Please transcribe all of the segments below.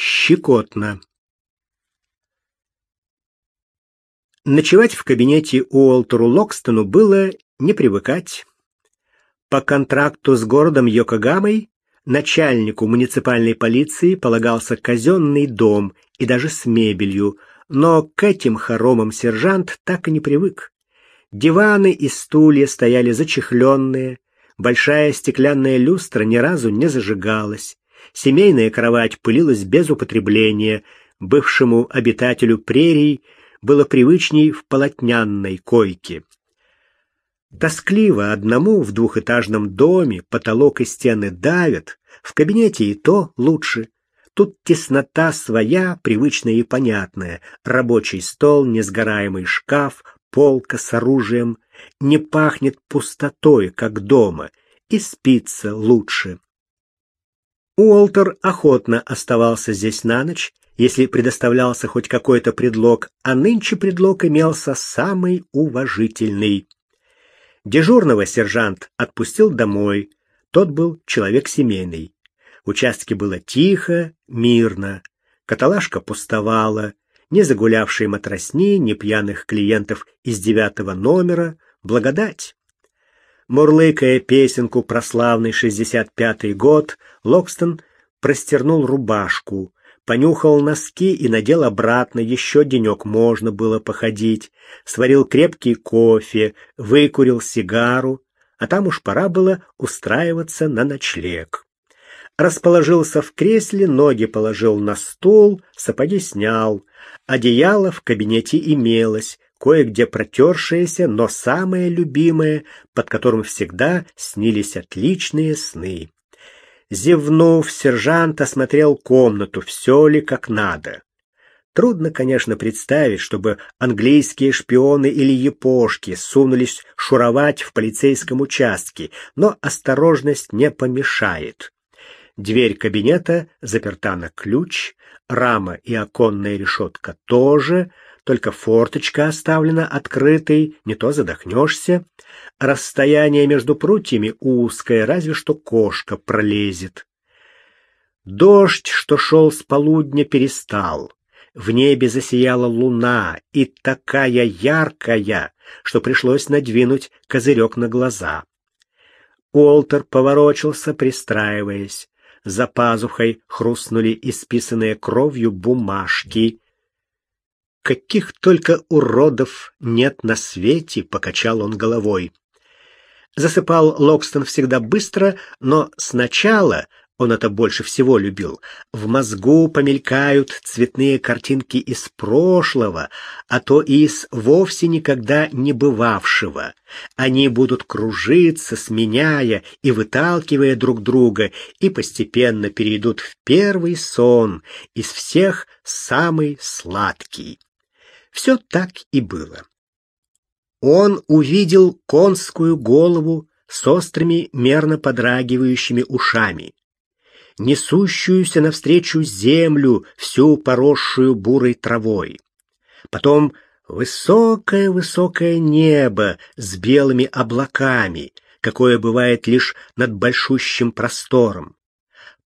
щекотно. Ночевать в кабинете Уолтеру Локстону было не привыкать. По контракту с городом Йокогамой начальнику муниципальной полиции полагался казенный дом и даже с мебелью, но к этим хоромам сержант так и не привык. Диваны и стулья стояли зачехленные, большая стеклянная люстра ни разу не зажигалась, семейная кровать пылилась без употребления, бывшему обитателю прерий было привычней в полотнянной койке. Тоскливо одному в двухэтажном доме потолок и стены давят, в кабинете и то лучше. Тут теснота своя, привычная и понятная. Рабочий стол, несгораемый шкаф, полка с оружием. Не пахнет пустотой, как дома, и спится лучше. Уолтер охотно оставался здесь на ночь, если предоставлялся хоть какой-то предлог, а нынче предлог имелся самый уважительный. Дежурного сержант отпустил домой. Тот был человек семейный. В участке было тихо, мирно. Каталажка пустовала. Ни загулявшей матросни, ни пьяных клиентов из девятого номера. Благодать. Мурлыкая песенку про славный шестьдесят пятый год, Локстон простернул рубашку, понюхал носки и надел обратно, еще денек можно было походить, сварил крепкий кофе, выкурил сигару, а там уж пора было устраиваться на ночлег. Расположился в кресле, ноги положил на стол, сапоги снял. Одеяло в кабинете имелось, кое-где протершееся, но самое любимое, под которым всегда снились отличные сны. Зевнув, сержант осмотрел комнату, все ли как надо. Трудно, конечно, представить, чтобы английские шпионы или япошки сунулись шуровать в полицейском участке, но осторожность не помешает. Дверь кабинета заперта на ключ, рама и оконная решетка тоже, только форточка оставлена открытой, не то задохнешься. Расстояние между прутьями узкое, разве что кошка пролезет. Дождь, что шел с полудня, перестал. В небе засияла луна, и такая яркая, что пришлось надвинуть козырек на глаза. Уолтер поворочился, пристраиваясь. За пазухой хрустнули исписанные кровью бумажки. Каких только уродов нет на свете, покачал он головой. Засыпал Локстон всегда быстро, но сначала он это больше всего любил. В мозгу помелькают цветные картинки из прошлого, а то и из вовсе никогда не бывавшего. Они будут кружиться, сменяя и выталкивая друг друга, и постепенно перейдут в первый сон, из всех самый сладкий. Все так и было. Он увидел конскую голову с острыми мерно подрагивающими ушами несущуюся навстречу землю, всю поросшую бурой травой. Потом высокое-высокое небо с белыми облаками, какое бывает лишь над большущим простором.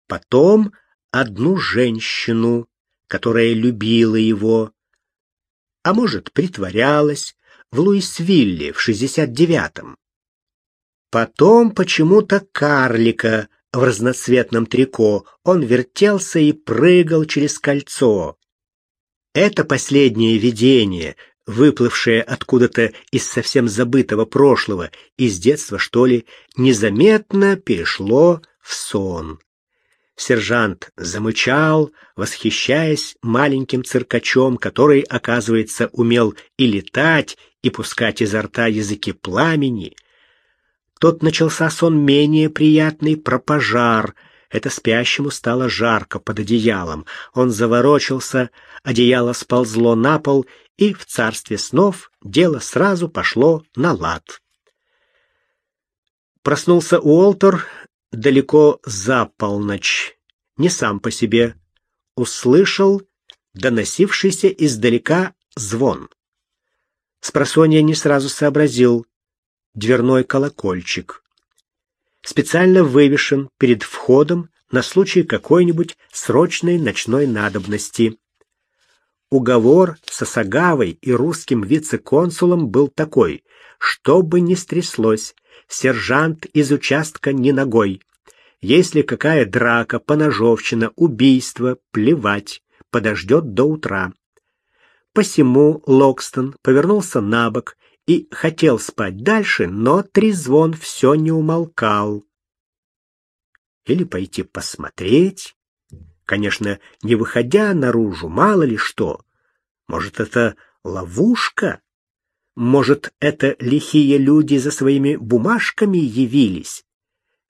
Потом одну женщину, которая любила его, а может, притворялась, в Луисвилле в шестьдесят девятом. Потом почему-то карлика, в разноцветном трико, он вертелся и прыгал через кольцо. Это последнее видение, выплывшее откуда-то из совсем забытого прошлого, из детства, что ли, незаметно перешло в сон. Сержант замычал, восхищаясь маленьким циркачом, который, оказывается, умел и летать, и пускать изо рта языки пламени — тот начался сон менее приятный про пожар. Это спящему стало жарко под одеялом. Он заворочился, одеяло сползло на пол, и в царстве снов дело сразу пошло на лад. Проснулся Уолтер далеко за полночь, не сам по себе. Услышал доносившийся издалека звон. Спросонья не сразу сообразил, дверной колокольчик. Специально вывешен перед входом на случай какой-нибудь срочной ночной надобности. Уговор с Осагавой и русским вице-консулом был такой, что бы ни стряслось, сержант из участка не ногой. Если какая драка, поножовщина, убийство, плевать, подождет до утра. Посему Локстон повернулся на бок и хотел спать дальше, но трезвон все не умолкал. Или пойти посмотреть, конечно, не выходя наружу, мало ли что. Может, это ловушка? Может, это лихие люди за своими бумажками явились?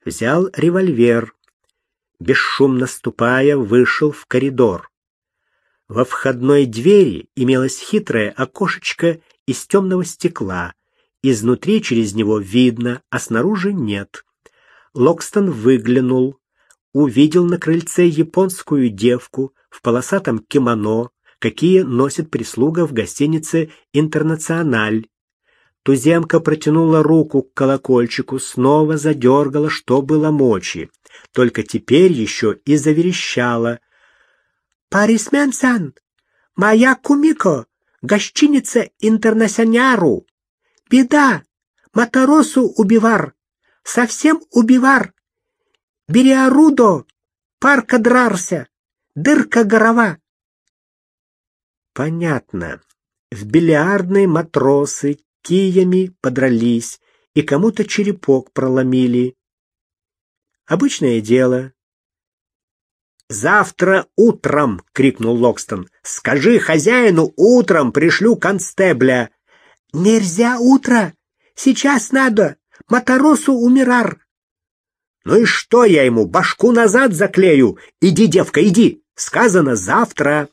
Взял револьвер. Бесшумно ступая, вышел в коридор. Во входной двери имелось хитрое окошечко из темного стекла. Изнутри через него видно, а снаружи нет. Локстон выглянул, увидел на крыльце японскую девку в полосатом кимоно, какие носит прислуга в гостинице «Интернациональ». Туземка протянула руку к колокольчику, снова задергала, что было мочи. Только теперь еще и заверещала. «Парисмен-сан! Моя кумико! Гостиница Интернационяру! Беда! Маторосу убивар! Совсем убивар! Бериарудо! Парка драрся! Дырка горова!» Понятно. В бильярдной матросы киями подрались и кому-то черепок проломили. Обычное дело. «Завтра утром!» — крикнул Локстон. «Скажи хозяину, утром пришлю констебля!» «Нельзя утро! Сейчас надо! Маторосу умирар!» «Ну и что я ему, башку назад заклею? Иди, девка, иди! Сказано завтра!»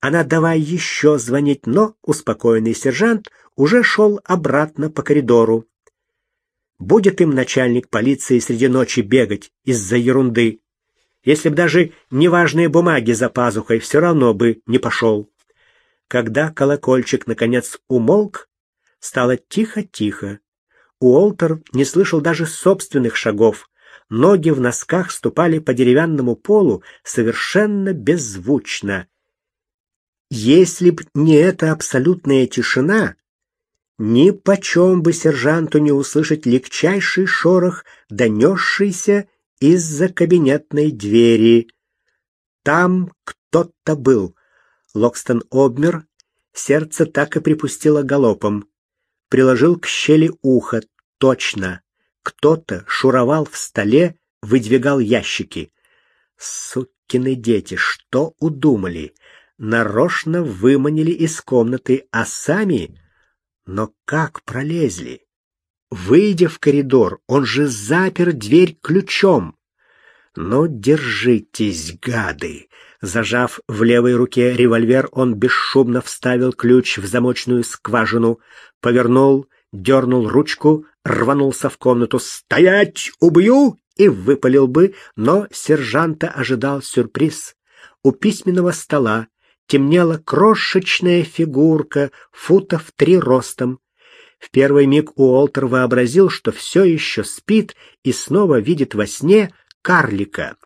Она давай еще звонить, но успокоенный сержант уже шел обратно по коридору. Будет им начальник полиции среди ночи бегать из-за ерунды. Если б даже неважные бумаги за пазухой, все равно бы не пошел. Когда колокольчик наконец умолк, стало тихо-тихо. Уолтер не слышал даже собственных шагов. Ноги в носках ступали по деревянному полу совершенно беззвучно. Если б не эта абсолютная тишина, ни почем бы сержанту не услышать легчайший шорох, донесшийся из-за кабинетной двери. Там кто-то был. Локстон обмер, сердце так и припустило галопом. Приложил к щели ухо. Точно. Кто-то шуровал в столе, выдвигал ящики. Сукины дети, что удумали? Нарочно выманили из комнаты, а сами... Но как пролезли? Выйдя в коридор, он же запер дверь ключом. Но «Ну, держитесь, гады! Зажав в левой руке револьвер, он бесшумно вставил ключ в замочную скважину, повернул, дернул ручку, рванулся в комнату. «Стоять! Убью!» и выпалил бы, но сержанта ожидал сюрприз. У письменного стола темнела крошечная фигурка, футов три ростом. В первый миг Уолтер вообразил, что все еще спит и снова видит во сне карлика.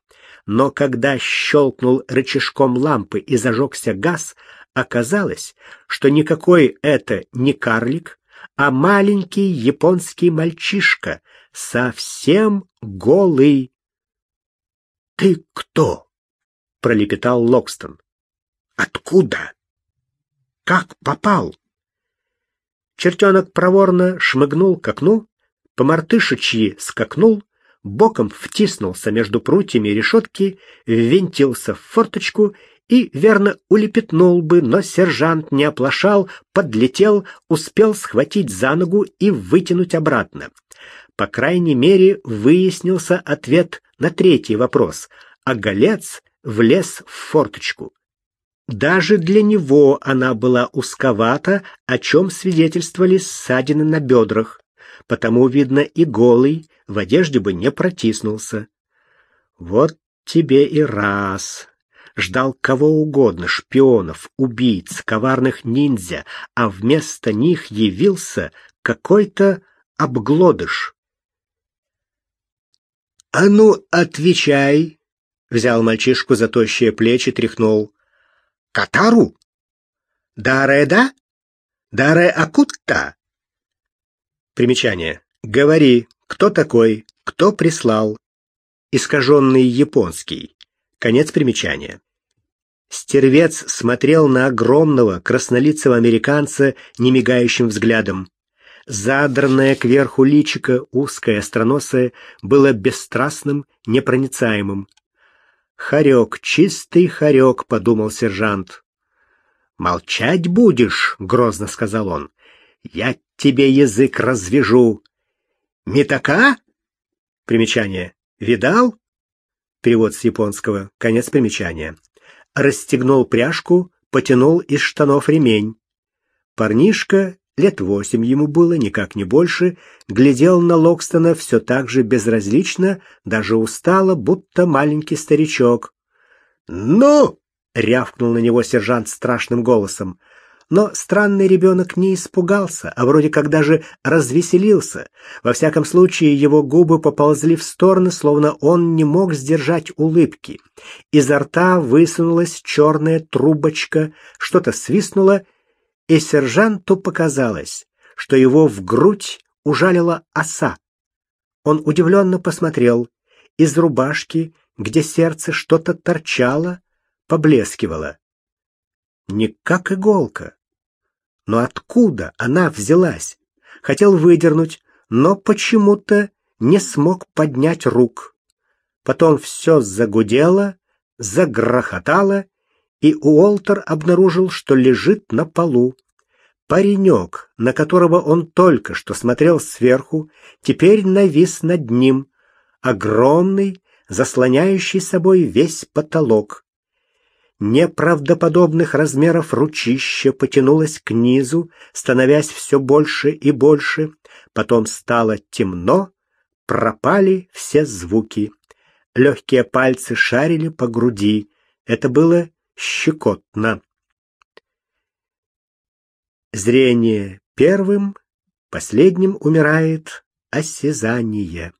Но когда щелкнул рычажком лампы и зажегся газ, оказалось, что никакой это не карлик, а маленький японский мальчишка, совсем голый. «Ты кто?» — пролепетал Локстон. Откуда? Как попал? Чертенок проворно шмыгнул к окну, по мартышечьи скакнул, боком втиснулся между прутьями решетки, ввинтился в форточку и верно улепетнул бы, но сержант не оплошал, подлетел, успел схватить за ногу и вытянуть обратно. По крайней мере, выяснился ответ на третий вопрос, а голец влез в форточку. Даже для него она была узковата, о чем свидетельствовали ссадины на бедрах. Потому, видно, и голый в одежде бы не протиснулся. Вот тебе и раз. Ждал кого угодно, шпионов, убийц, коварных ниндзя, а вместо них явился какой-то обглодыш. «А ну, отвечай!» Взял мальчишку за тощие плечи, тряхнул. «Катару? Дареда? Даре Акутта?» Примечание. «Говори, кто такой, кто прислал?» Искаженный японский. Конец примечания. Стервец смотрел на огромного краснолицего американца немигающим взглядом. Задранное кверху личико, узкое, остроносое, было бесстрастным, непроницаемым. «Хорек, чистый хорек», — подумал сержант. «Молчать будешь», — грозно сказал он. «Я тебе язык развяжу». «Митака?» Примечание. «Видал?» Перевод с японского. Конец примечания. Расстегнул пряжку, потянул из штанов ремень. Парнишка лет восемь ему было, никак не больше, глядел на Локстона все так же безразлично, даже устало, будто маленький старичок. «Ну!» — рявкнул на него сержант страшным голосом. Но странный ребенок не испугался, а вроде как даже развеселился. Во всяком случае, его губы поползли в стороны, словно он не мог сдержать улыбки. Изо рта высунулась черная трубочка, что-то свистнуло, и сержанту показалось, что его в грудь ужалила оса. Он удивленно посмотрел. Из рубашки, где сердце что-то торчало, поблескивало. Не как иголка. Но откуда она взялась? Хотел выдернуть, но почему-то не смог поднять рук. Потом все загудело, загрохотало, и Уолтер обнаружил, что лежит на полу. Паренек, на которого он только что смотрел сверху, теперь навис над ним, огромный, заслоняющий собой весь потолок. Неправдоподобных размеров ручище потянулось к низу, становясь все больше и больше. Потом стало темно, пропали все звуки. Легкие пальцы шарили по груди. Это было щекотно. Зрение первым, последним умирает осязание.